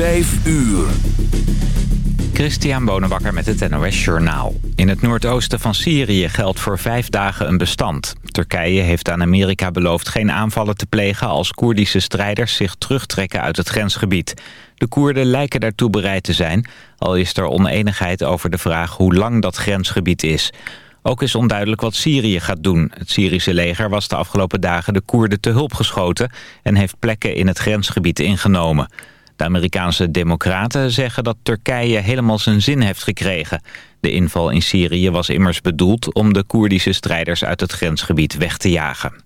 5 uur. Christian Bonenbakker met het NOS Journaal. In het noordoosten van Syrië geldt voor vijf dagen een bestand. Turkije heeft aan Amerika beloofd geen aanvallen te plegen... als Koerdische strijders zich terugtrekken uit het grensgebied. De Koerden lijken daartoe bereid te zijn... al is er oneenigheid over de vraag hoe lang dat grensgebied is. Ook is onduidelijk wat Syrië gaat doen. Het Syrische leger was de afgelopen dagen de Koerden te hulp geschoten... en heeft plekken in het grensgebied ingenomen... De Amerikaanse democraten zeggen dat Turkije helemaal zijn zin heeft gekregen. De inval in Syrië was immers bedoeld om de Koerdische strijders uit het grensgebied weg te jagen.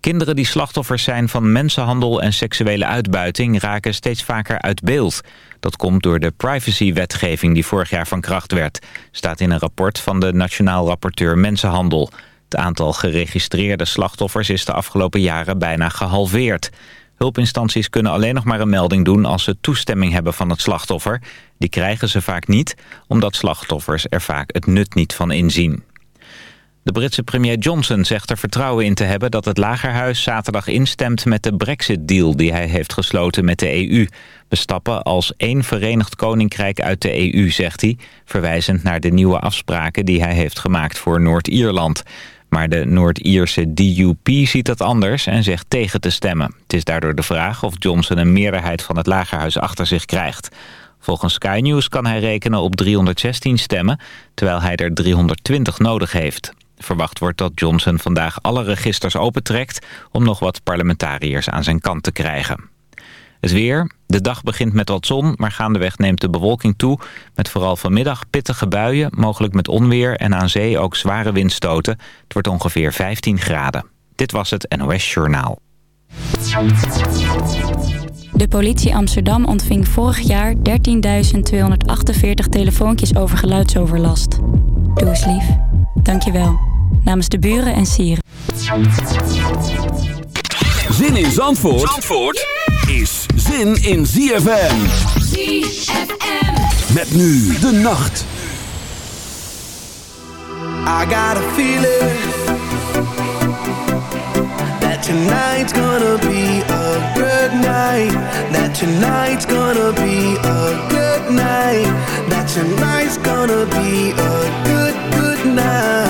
Kinderen die slachtoffers zijn van mensenhandel en seksuele uitbuiting raken steeds vaker uit beeld. Dat komt door de privacywetgeving die vorig jaar van kracht werd, staat in een rapport van de Nationaal Rapporteur Mensenhandel. Het aantal geregistreerde slachtoffers is de afgelopen jaren bijna gehalveerd. Hulpinstanties kunnen alleen nog maar een melding doen als ze toestemming hebben van het slachtoffer. Die krijgen ze vaak niet, omdat slachtoffers er vaak het nut niet van inzien. De Britse premier Johnson zegt er vertrouwen in te hebben dat het Lagerhuis zaterdag instemt met de Brexit-deal die hij heeft gesloten met de EU. We stappen als één verenigd koninkrijk uit de EU, zegt hij, verwijzend naar de nieuwe afspraken die hij heeft gemaakt voor Noord-Ierland. Maar de Noord-Ierse DUP ziet dat anders en zegt tegen te stemmen. Het is daardoor de vraag of Johnson een meerderheid van het lagerhuis achter zich krijgt. Volgens Sky News kan hij rekenen op 316 stemmen, terwijl hij er 320 nodig heeft. Verwacht wordt dat Johnson vandaag alle registers opentrekt om nog wat parlementariërs aan zijn kant te krijgen. Het weer. De dag begint met wat zon, maar gaandeweg neemt de bewolking toe. Met vooral vanmiddag pittige buien, mogelijk met onweer en aan zee ook zware windstoten. Het wordt ongeveer 15 graden. Dit was het NOS Journaal. De politie Amsterdam ontving vorig jaar 13.248 telefoontjes over geluidsoverlast. Doe eens lief. Dankjewel. Namens de buren en sieren. Zin in Zandvoort, Zandvoort? Is zin in ZFM. ZFM. Met nu de nacht. I got a feeling that tonight's gonna be a good night. That tonight's gonna be a good night. That tonight's gonna be a good, good night.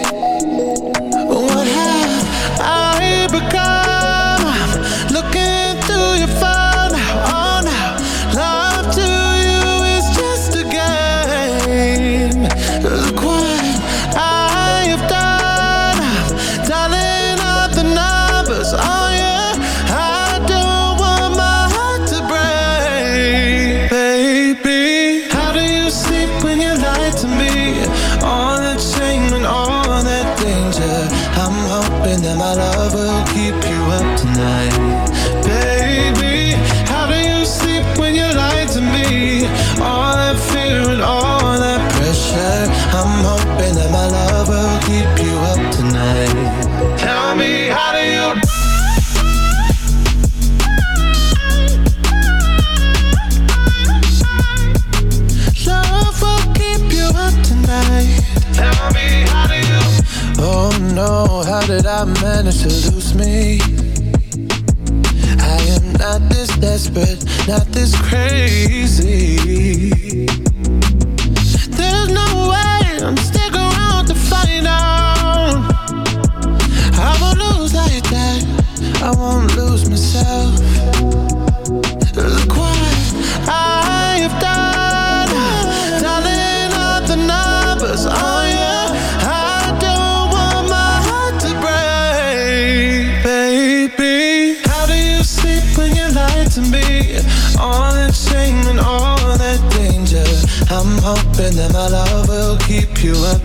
you up.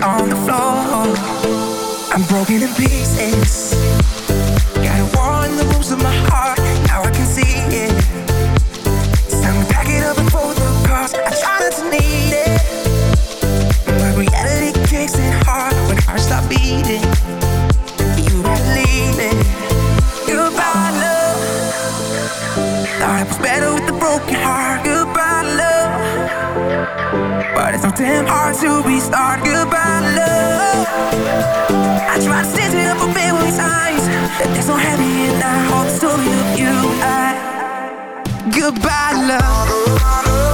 on the floor. I'm broken in pieces. Got a war in the rooms of my heart. damn hard to be started. Goodbye, love. I try to stand it up a million times. It's so heavy, and I hold the you. you. I goodbye, love.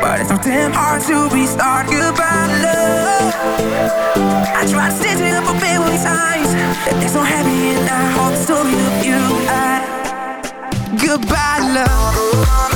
But it's so damn hard to be stark about love. I tried to stitch it up a bit But times It's so happy and I hope the story of you I Goodbye love.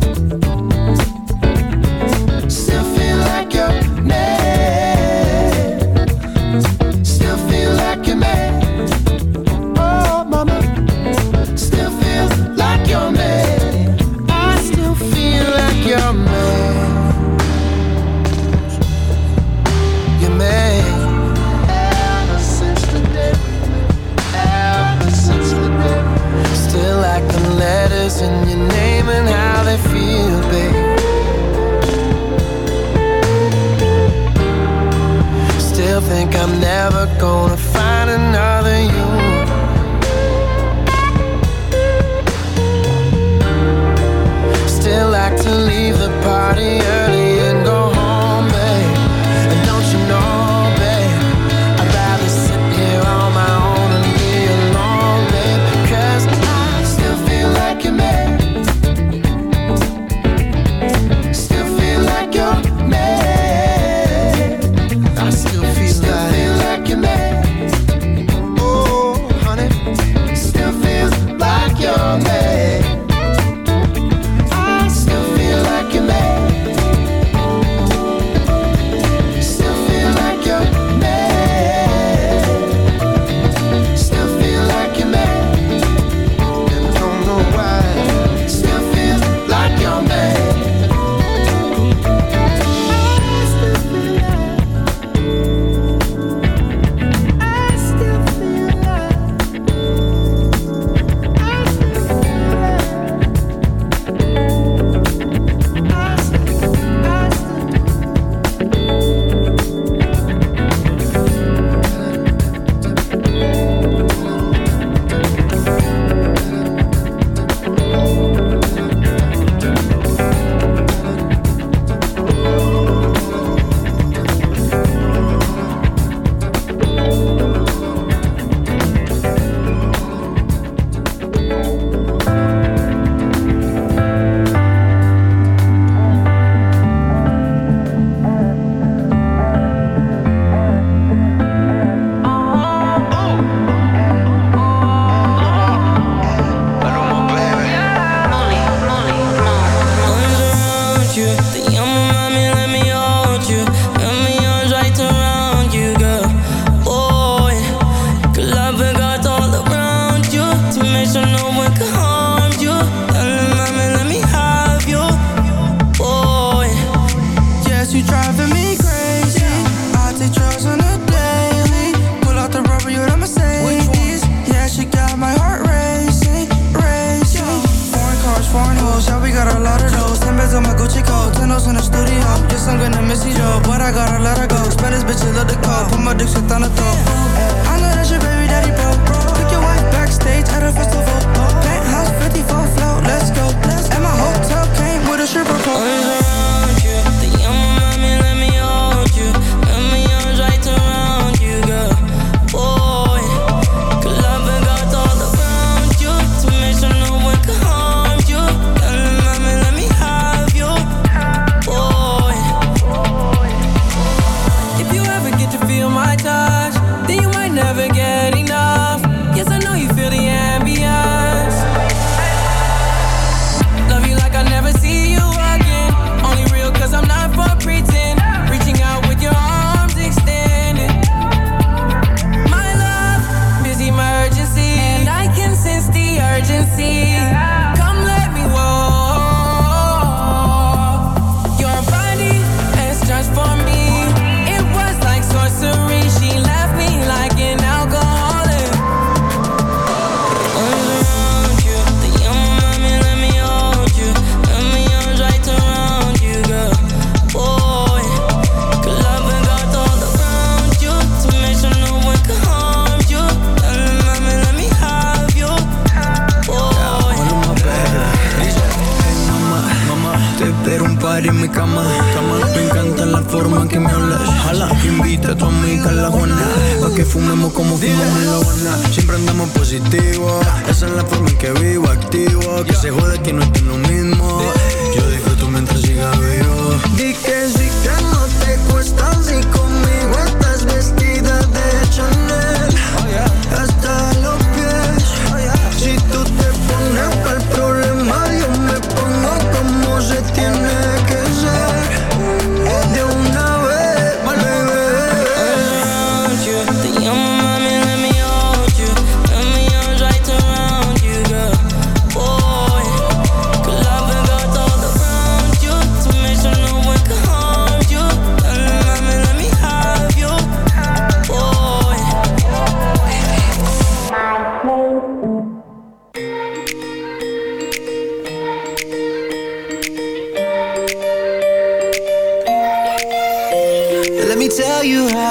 my time.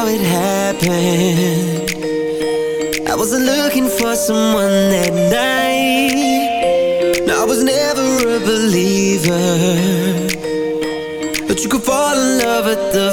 how it happened. I wasn't looking for someone that night. No, I was never a believer. But you could fall in love at the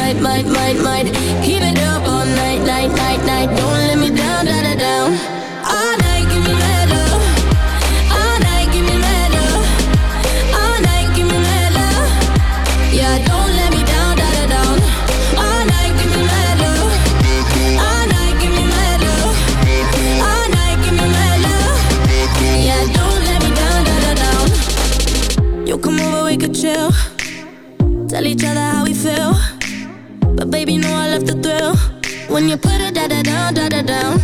might, might, might, might. Keep it up all night, night, night, night. Don't let me down, da da down. All night, give me love. All night, give me love. All night, give me love. Yeah, don't let me down, da da down. All night, give me love. All night, give me love. All night, give me love. Yeah, don't let me down, da da down. You come over, we could chill. Tell each When you put it da da down, da da down.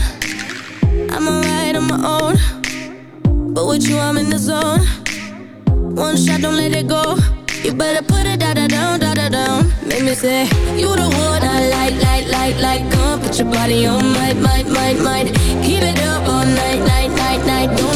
I'm alright on my own. But with you, I'm in the zone. One shot, don't let it go. You better put it da da down, da da down. Make me say, You the one I like, like, like, like. Come put your body on, might, might, might, might. Keep it up all night, night, night, night. Don't